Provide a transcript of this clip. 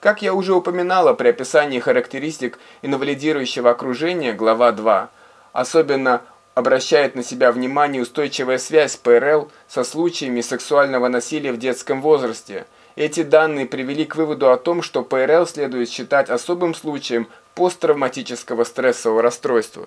Как я уже упоминала при описании характеристик инвалидирующего окружения, глава 2, особенно обращает на себя внимание устойчивая связь ПРЛ со случаями сексуального насилия в детском возрасте. Эти данные привели к выводу о том, что ПРЛ следует считать особым случаем посттравматического стрессового расстройства.